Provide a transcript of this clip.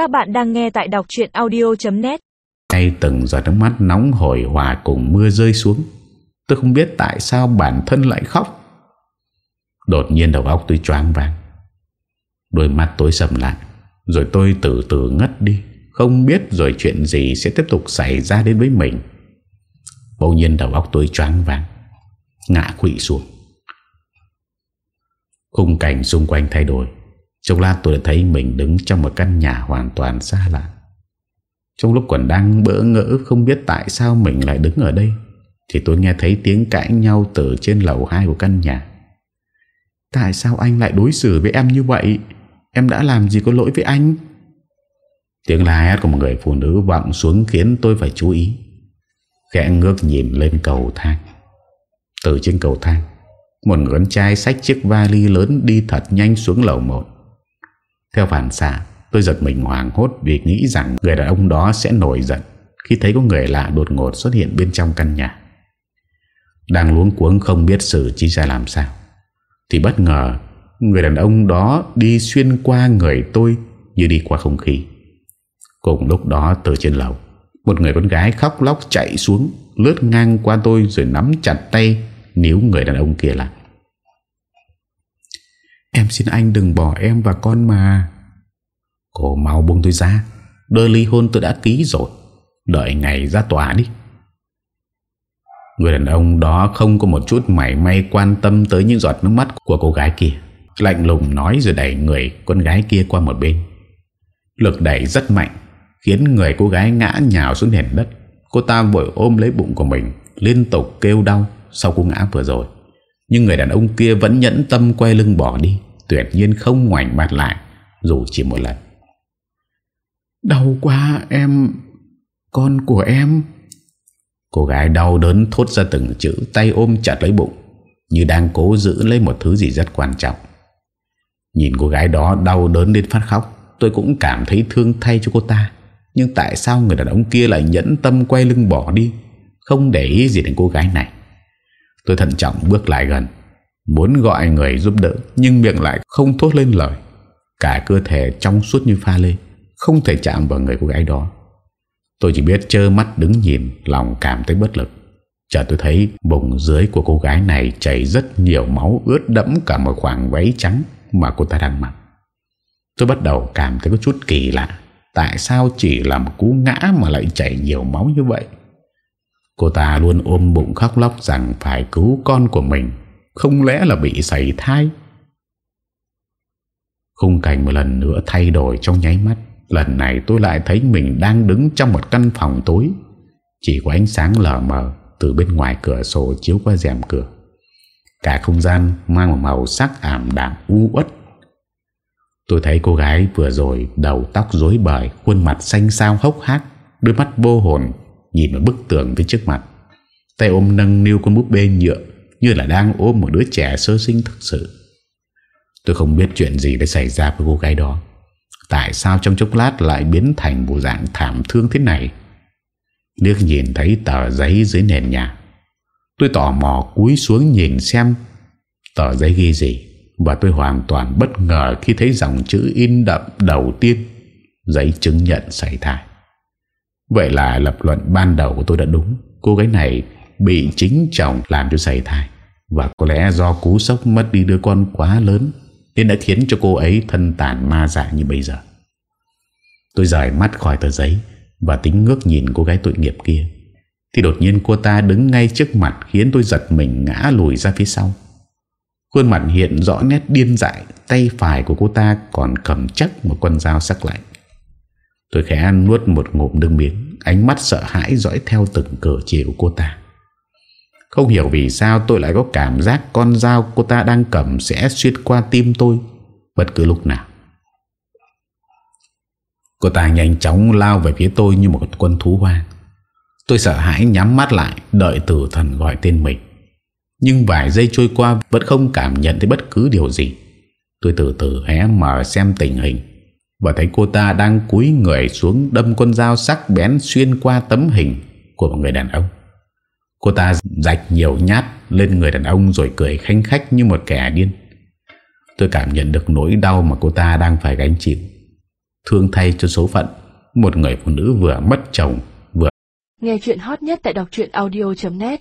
Các bạn đang nghe tại đọc chuyện audio.net Ngay từng giọt nước mắt nóng hổi hòa cùng mưa rơi xuống. Tôi không biết tại sao bản thân lại khóc. Đột nhiên đầu óc tôi choáng vàng Đôi mắt tối sầm lại, Rồi tôi từ từ ngất đi. Không biết rồi chuyện gì sẽ tiếp tục xảy ra đến với mình. Bỗng nhiên đầu óc tôi choáng vàng Ngã quỵ xuống. Khung cảnh xung quanh thay đổi trong lát tôi đã thấy mình đứng trong một căn nhà hoàn toàn xa lạ. Trong lúc còn đang bỡ ngỡ không biết tại sao mình lại đứng ở đây, Thì tôi nghe thấy tiếng cãi nhau từ trên lầu 2 của căn nhà. Tại sao anh lại đối xử với em như vậy? Em đã làm gì có lỗi với anh? Tiếng la hét của một người phụ nữ vọng xuống khiến tôi phải chú ý. Khẽ ngước nhìn lên cầu thang. Từ trên cầu thang, Một người con trai xách chiếc vali lớn đi thật nhanh xuống lầu 1 theo phản xạ, Tôi giật mình hoàng hốt vì nghĩ rằng Người đàn ông đó sẽ nổi giận Khi thấy có người lạ đột ngột xuất hiện bên trong căn nhà. Đang luống cuống không biết xử trí ra làm sao, Thì bất ngờ Người đàn ông đó đi xuyên qua người tôi Như đi qua không khí. Cùng lúc đó, từ trên lầu, Một người con gái khóc lóc chạy xuống, Lướt ngang qua tôi rồi nắm chặt tay Níu người đàn ông kia lại. Em xin anh đừng bỏ em và con mà Cô mau buông tôi ra Đơn ly hôn tôi đã ký rồi Đợi ngày ra tòa đi Người đàn ông đó không có một chút mảy may quan tâm tới những giọt nước mắt của cô gái kia. Lạnh lùng nói rồi đẩy người con gái kia qua một bên. Lực đẩy rất mạnh, khiến người cô gái ngã nhào xuống nền đất. Cô ta vội ôm lấy bụng của mình, liên tục kêu đau sau cú ngã vừa rồi. Nhưng người đàn ông kia vẫn nhẫn tâm quay lưng bỏ đi Tuyệt nhiên không ngoảnh mặt lại Dù chỉ một lần. Đau quá em Con của em. Cô gái đau đớn thốt ra từng chữ Tay ôm chặt lấy bụng Như đang cố giữ lấy một thứ gì rất quan trọng. Nhìn cô gái đó đau đớn đến phát khóc Tôi cũng cảm thấy thương thay cho cô ta. Nhưng tại sao người đàn ông kia lại nhẫn tâm quay lưng bỏ đi? Không để ý gì đến cô gái này Tôi thận trọng bước lại gần, Muốn gọi người giúp đỡ, Nhưng miệng lại không thốt lên lời. Cả cơ thể trong suốt như pha lê, Không thể chạm vào người cô gái đó. Tôi chỉ biết trơ mắt đứng nhìn, Lòng cảm thấy bất lực. Chợt tôi thấy bụng dưới của cô gái này Chảy rất nhiều máu ướt đẫm Cả một khoảng váy trắng Mà cô ta đang mặc. Tôi bắt đầu cảm thấy có chút kỳ lạ, Tại sao chỉ là một cú ngã Mà lại chảy nhiều máu như vậy? Cô ta luôn ôm bụng khóc lóc rằng phải cứu con của mình, Không lẽ là bị xảy thai? Khung cảnh một lần nữa thay đổi trong nháy mắt. Lần này tôi lại thấy mình đang đứng trong một căn phòng tối. Chỉ có ánh sáng lờ mờ Từ bên ngoài cửa sổ chiếu qua rèm cửa. Cả không gian mang một màu sắc ảm đạm u uất. Tôi thấy cô gái vừa rồi đầu tóc rối bời, Khuôn mặt xanh xao hốc hác, Đôi mắt vô hồn Nhìn vào bức tường phía trước mặt. Tay ôm nâng niu con búp bê nhựa, Như là đang ôm một đứa trẻ sơ sinh thực sự. Tôi không biết chuyện gì đã xảy ra với cô gái đó. Tại sao trong chốc lát lại biến thành bộ dạng thảm thương thế này? Nước nhìn thấy tờ giấy dưới nền nhà. Tôi tò mò cúi xuống nhìn xem Tờ giấy ghi gì, Và tôi hoàn toàn bất ngờ khi thấy dòng chữ in đậm đầu tiên, Giấy chứng nhận xảy thai. Vậy là lập luận ban đầu của tôi đã đúng. Cô gái này bị chính chồng làm cho xảy thai. Và có lẽ do cú sốc mất đi đứa con quá lớn, Nên đã khiến cho cô ấy thân tàn ma dạ như bây giờ. Tôi rời mắt khỏi tờ giấy Và tính ngước nhìn cô gái tội nghiệp kia. Thì đột nhiên cô ta đứng ngay trước mặt Khiến tôi giật mình ngã lùi ra phía sau. Khuôn mặt hiện rõ nét điên dại, Tay phải của cô ta còn cầm chắc một con dao sắc lạnh. Tôi khẽ nuốt một ngụm nước miếng, Ánh mắt sợ hãi dõi theo từng cử chỉ của cô ta. Không hiểu vì sao tôi lại có cảm giác Con dao cô ta đang cầm sẽ xuyên qua tim tôi, Bất cứ lúc nào. Cô ta nhanh chóng lao về phía tôi như một quân thú hoang. Tôi sợ hãi nhắm mắt lại, Đợi tử thần gọi tên mình. Nhưng vài giây trôi qua Vẫn không cảm nhận thấy bất cứ điều gì. Tôi từ từ hé mở xem tình hình và thấy cô ta đang cúi người xuống đâm con dao sắc bén xuyên qua tấm hình của một người đàn ông. Cô ta rạch nhiều nhát lên người đàn ông rồi cười khanh khách như một kẻ điên. Tôi cảm nhận được nỗi đau mà cô ta đang phải gánh chịu. Thương thay cho số phận, Một người phụ nữ vừa mất chồng, Vừa Nghe chuyện hot nhất tại đọc audio.net